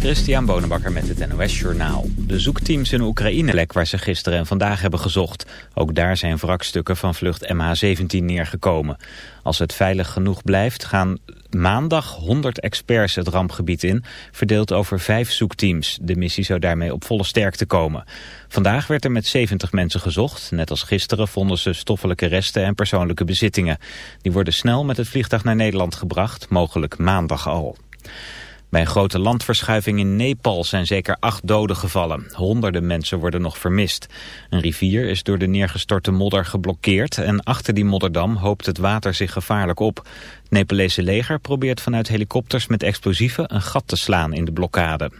Christian Bonenbakker met het NOS Journaal. De zoekteams in Oekraïne-lek waar ze gisteren en vandaag hebben gezocht. Ook daar zijn wrakstukken van vlucht MH17 neergekomen. Als het veilig genoeg blijft gaan maandag 100 experts het rampgebied in... verdeeld over vijf zoekteams. De missie zou daarmee op volle sterkte komen. Vandaag werd er met 70 mensen gezocht. Net als gisteren vonden ze stoffelijke resten en persoonlijke bezittingen. Die worden snel met het vliegtuig naar Nederland gebracht, mogelijk maandag al. Bij een grote landverschuiving in Nepal zijn zeker acht doden gevallen. Honderden mensen worden nog vermist. Een rivier is door de neergestorte modder geblokkeerd... en achter die modderdam hoopt het water zich gevaarlijk op. Het Nepalese leger probeert vanuit helikopters met explosieven... een gat te slaan in de blokkade.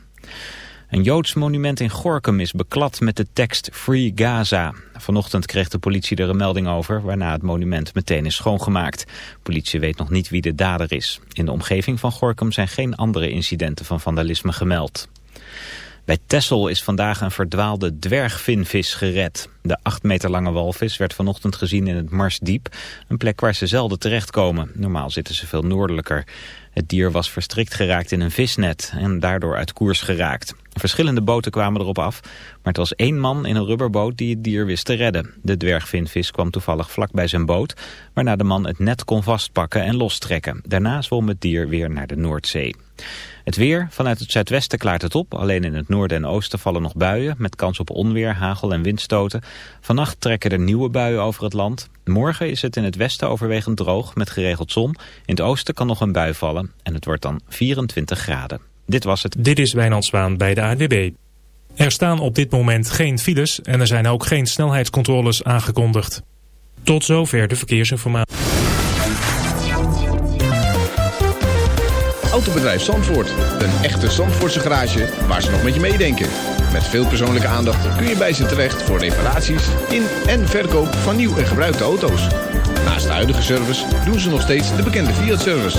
Een Joods monument in Gorkum is beklad met de tekst Free Gaza. Vanochtend kreeg de politie er een melding over, waarna het monument meteen is schoongemaakt. politie weet nog niet wie de dader is. In de omgeving van Gorkum zijn geen andere incidenten van vandalisme gemeld. Bij Tessel is vandaag een verdwaalde dwergvinvis gered. De acht meter lange walvis werd vanochtend gezien in het Marsdiep, een plek waar ze zelden terechtkomen. Normaal zitten ze veel noordelijker. Het dier was verstrikt geraakt in een visnet en daardoor uit koers geraakt. Verschillende boten kwamen erop af, maar het was één man in een rubberboot die het dier wist te redden. De dwergvinvis kwam toevallig vlak bij zijn boot, waarna de man het net kon vastpakken en lostrekken. Daarna zwom het dier weer naar de Noordzee. Het weer, vanuit het zuidwesten klaart het op. Alleen in het noorden en oosten vallen nog buien... met kans op onweer, hagel en windstoten. Vannacht trekken er nieuwe buien over het land. Morgen is het in het westen overwegend droog met geregeld zon. In het oosten kan nog een bui vallen en het wordt dan 24 graden. Dit was het. Dit is Wijnand bij de ANWB. Er staan op dit moment geen files en er zijn ook geen snelheidscontroles aangekondigd. Tot zover de verkeersinformatie. Autobedrijf Zandvoort. Een echte Zandvoortse garage waar ze nog met je meedenken. Met veel persoonlijke aandacht kun je bij ze terecht voor reparaties in en verkoop van nieuw en gebruikte auto's. Naast de huidige service doen ze nog steeds de bekende Fiat-service.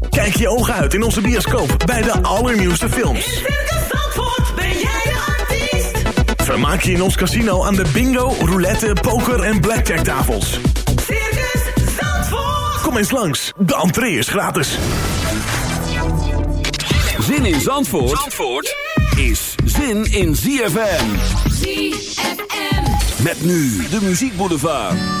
Kijk je ogen uit in onze bioscoop bij de allernieuwste In films. Circus Zandvoort ben jij de artiest. Vermaak je in ons casino aan de bingo, roulette, poker en blackjack tafels. Circus Zandvoort. Kom eens langs, de entree is gratis. Zin in Zandvoort, Zandvoort is zin in ZFM. ZFM. Met nu de muziekboulevard.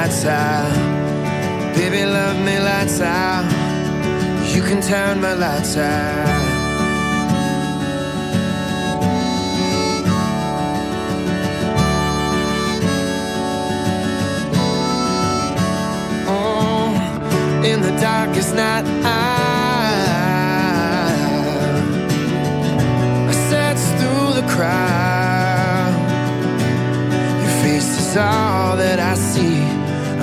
Lights out. Baby, love me lights out. You can turn my lights out. Oh, in the darkest night. I, I search through the crowd. Your face is all that I see.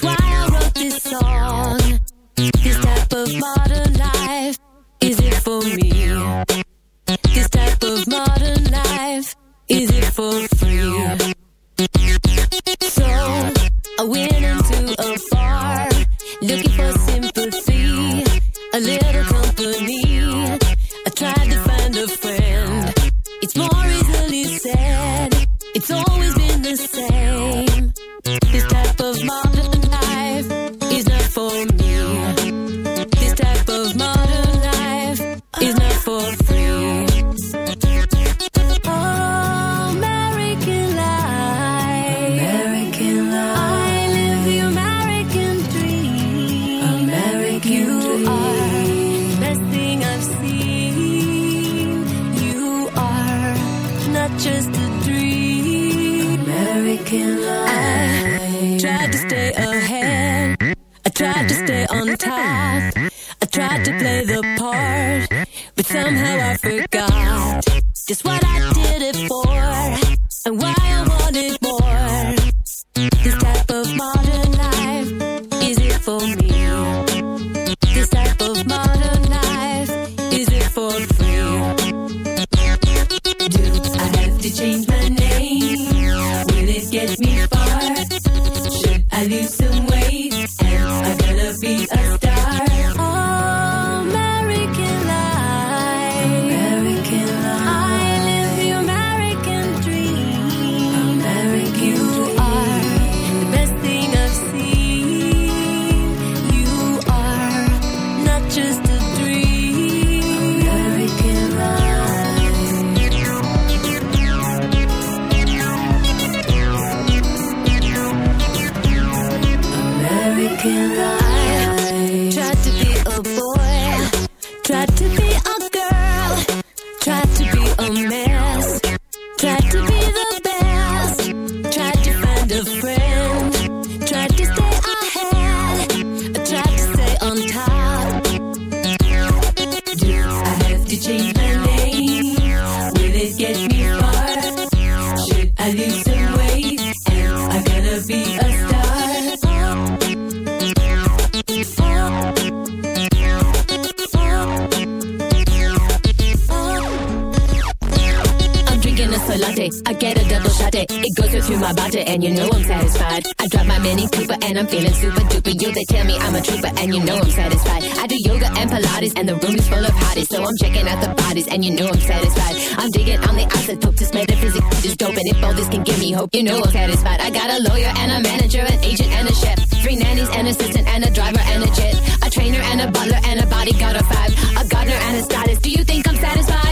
That's somehow I forgot. Just what I did it for? And why I get a double shot. It It goes right through my body, and you know I'm satisfied. I drop my mini Cooper, and I'm feeling super duper. You they tell me I'm a trooper, and you know I'm satisfied. I do yoga and Pilates, and the room is full of hotties, so I'm checking out the bodies, and you know I'm satisfied. I'm digging on the isotope, this metaphysics is dope, and if all this can give me hope, you know I'm satisfied. I got a lawyer and a manager, an agent and a chef, three nannies, and an assistant, and a driver and a jet, a trainer and a butler and a bodyguard of five, a gardener and a stylist. Do you think I'm satisfied?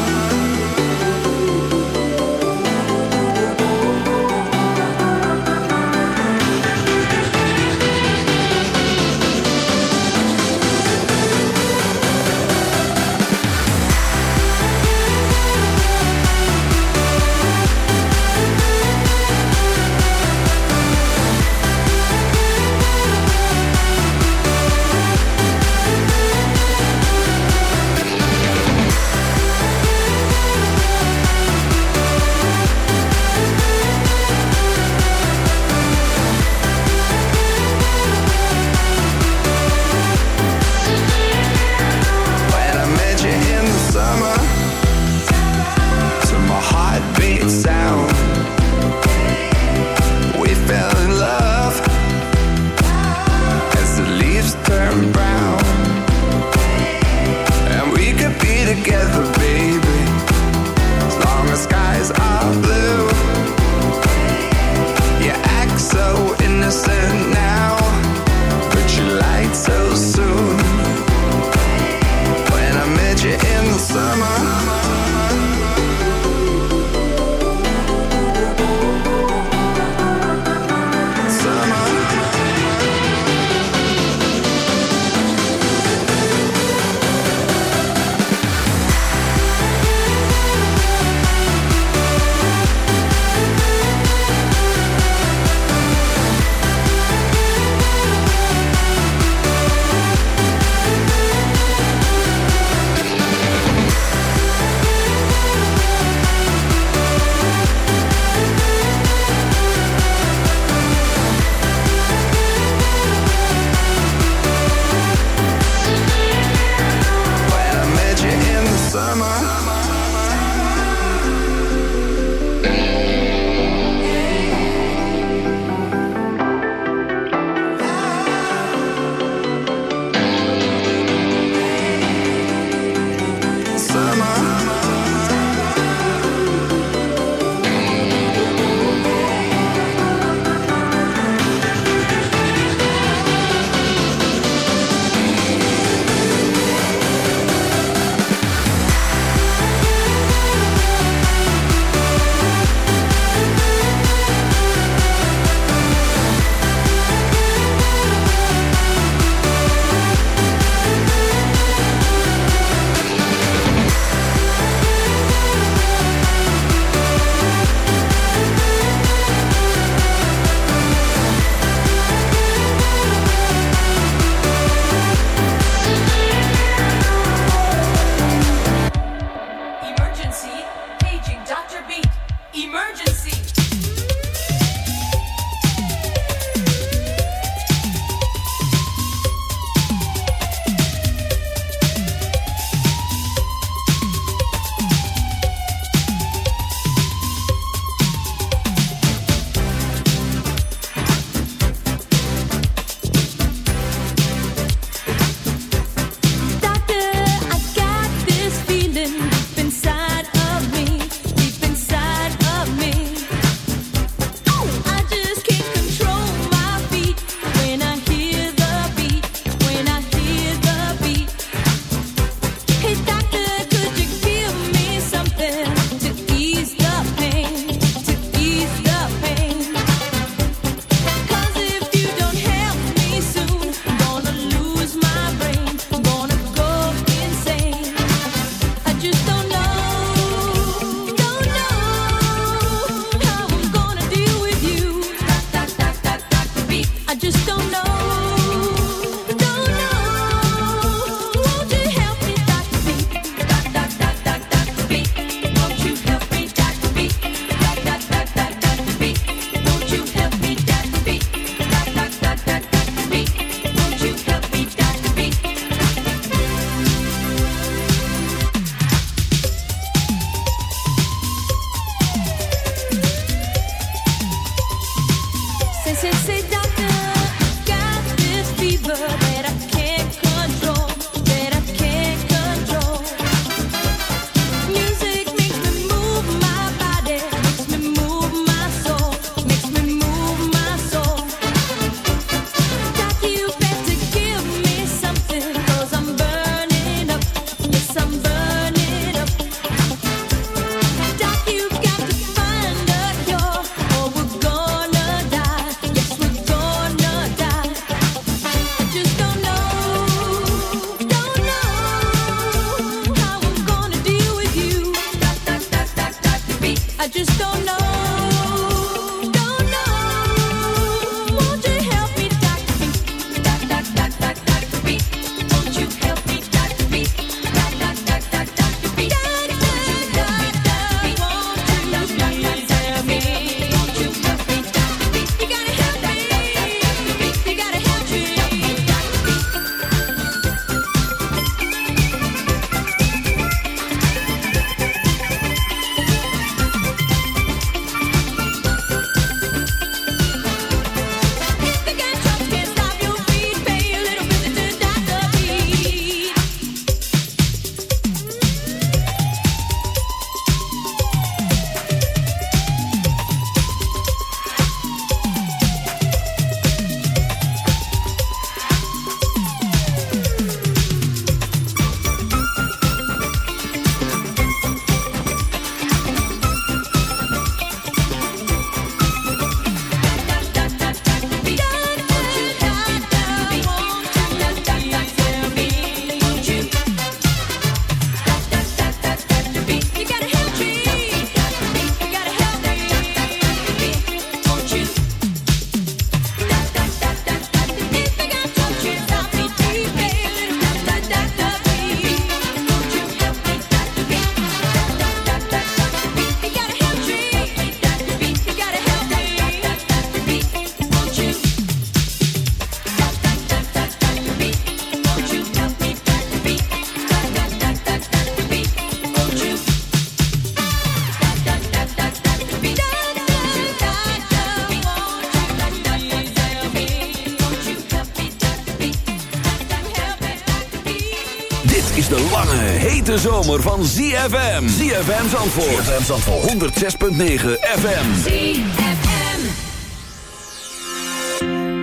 De lange, hete zomer van ZFM. ZFM Zandvoort. ZFM Zandvoort. 106.9 FM.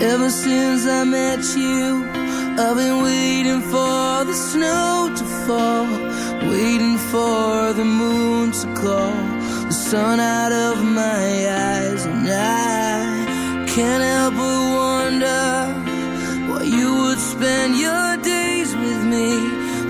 Ever since I met you, I've been waiting for the snow to fall, waiting for the moon to call the sun out of my eyes, and I can't help but wonder why you would spend your days with me,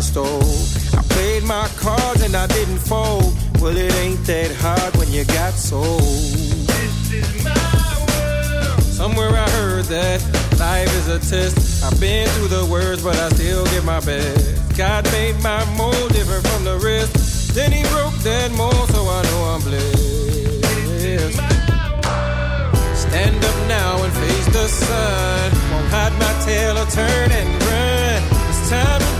I stole. I played my cards and I didn't fold. Well, it ain't that hard when you got sold. Somewhere I heard that life is a test. I've been through the worst, but I still give my best. God made my mold different from the rest. Then he broke that mold, so I know I'm blessed. Stand up now and face the sun. Won't hide my tail or turn and run. It's time